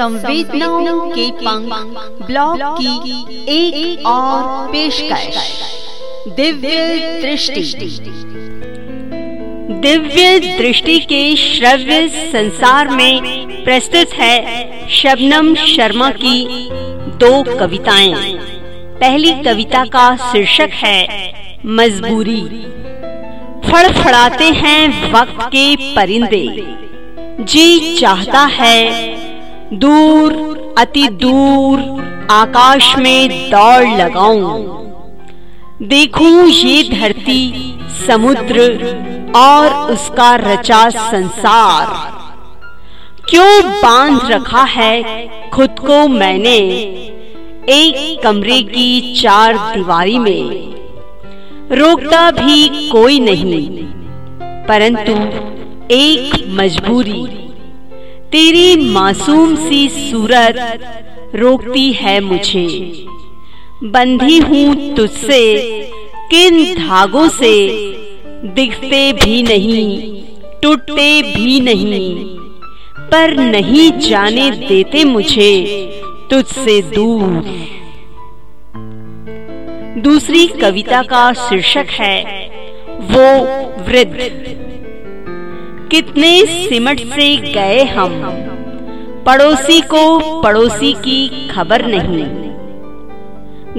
संवेदनाओं के पंख ब्लॉग की एक, एक और पेशकश। दिव्य दृष्टि। दिव्य दृष्टि के श्रव्य संसार में प्रस्तुत है शबनम शर्मा की दो कविताएँ। पहली कविता का शीर्षक है मजबूरी। फड़फड़ाते हैं वक्त के परिंदे। जी चाहता है दूर, अति दूर, आकाश में दौड़ लगाऊँ। देखूँ ये धरती, समुद्र और उसका रचा संसार। क्यों बाँध रखा है खुद को मैंने एक कमरे की चार दीवारी में? रोकता भी कोई नहीं, परंतु एक मजबूरी। तेरी मासूम सी सूरत रोकती है मुझे। बंधी हूँ तुझसे, किन धागों से दिखते भी नहीं, टूटते भी नहीं, पर नहीं जाने देते मुझे तुझसे दूर। दूसरी कविता का शीर्षक है, वो वृद्ध। कितने सिमट से गए हम? पड़ोसी को पड़ोसी की खबर नहीं।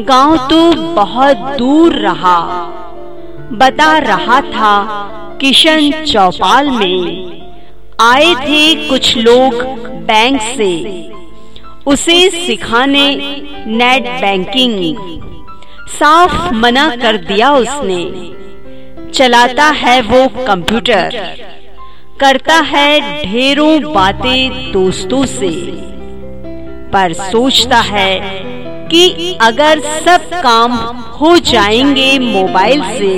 गाँव तो बहुत दूर रहा। बता रहा था किशन चौपाल में आए थे कुछ लोग बैंक से। उसे सिखाने नेट बैंकिंग। साफ़ मना कर दिया उसने। चलाता है वो कंप्यूटर। करता है ढेरों बातें दोस्तों से। पर सोचता है कि अगर सब काम हो जाएँगे मोबाइल से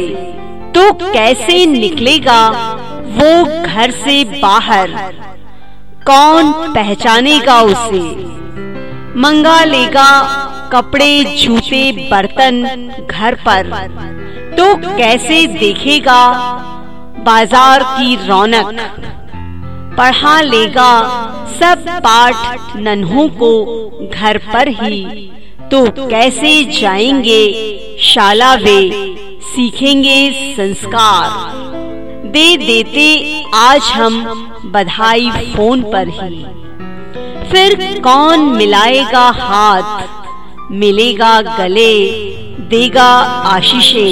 तो कैसे निकलेगा वो घर से बाहर? कौन पहचानेगा उसे? मंगा लेगा कपड़े, जूते, बर्तन घर पर। तो कैसे देखेगा बाज़ार की रौनक। पढ़ा लेगा सब पाठ नन्हों को घर पर ही। तो कैसे जाएँगे? शाला वे सीखेंगे संस्कार। दे देते आज हम बधाई फ़ोन पर ही। फिर कौन मिलाएगा हाथ? मिलेगा गले, देगा आशीषे,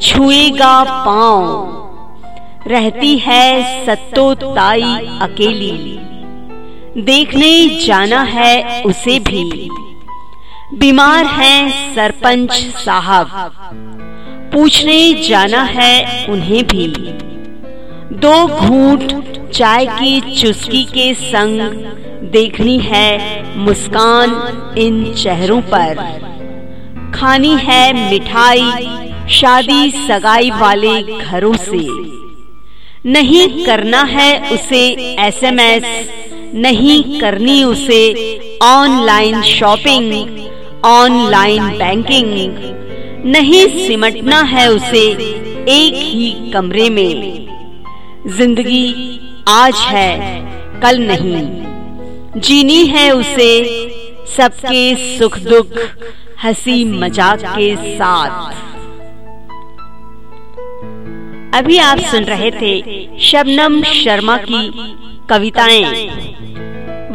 छुएगा पाँव। रहती है सत्तोताई अकेली। देखने जाना है उसे भी। बीमार है सरपंच साहब। पूछने जाना है उन्हें भी। दो घूट चाय की चुस्की के संग देखनी है मुस्कान इन चेहरों पर। खानी है मिठाई शादी सगाई वाले घरों से। नहीं करना है उसे एसएमएस नहीं करनी उसे ऑनलाइन शॉपिंग, ऑनलाइन बैंकिंग, नहीं सिमटना है उसे एक ही कमरे में। ज़िंदगी आज है, कल नहीं। जीनी है उसे सबके सुख दुख, हँसी मज़ाक के साथ। अभी आप सुन रहे थे शबनम शर्मा की कविताएँ।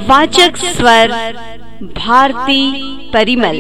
वाचक स्वर भारती परिमल।